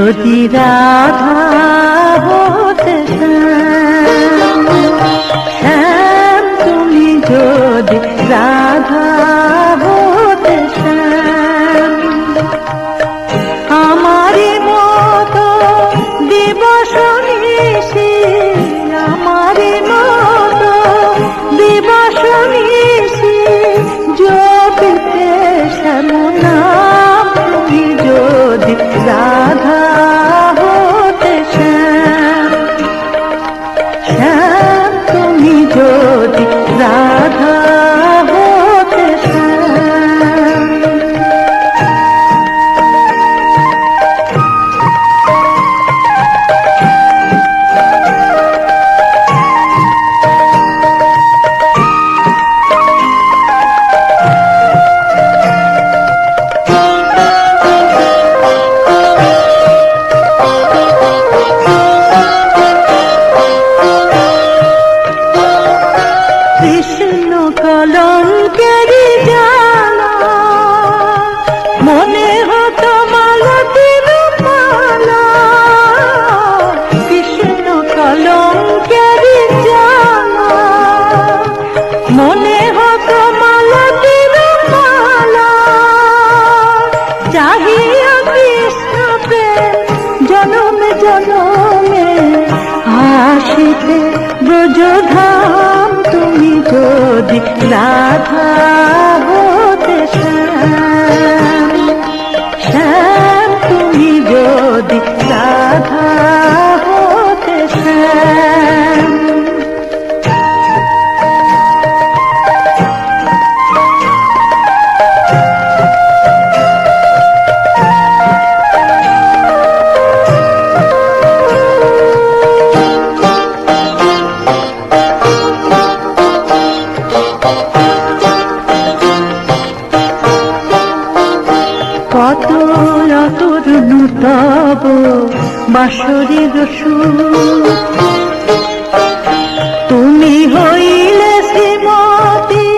ज्योति राधा होत श्याम तुम्हें ज्योति दिखला था। অতর অতর নুতব বাসরের তুমি হইলে শ্রীমতী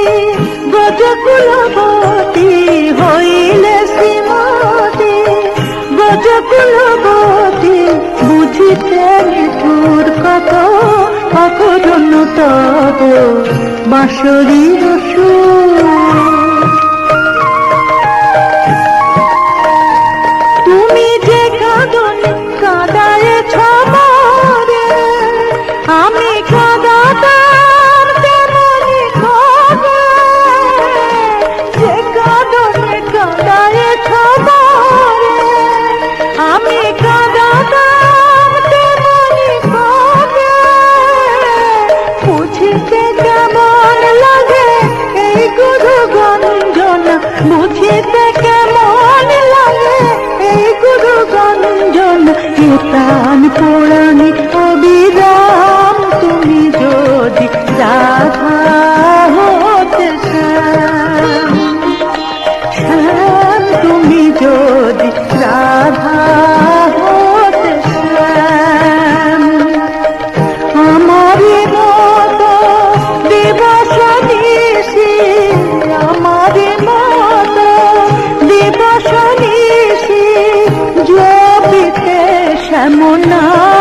গজকুলবতী হইলে শ্রীমতী গজকুলবতী বুঝিতে নিঠুর কত অকরণ তব বাঁশরীর সুর താൻ പോള ना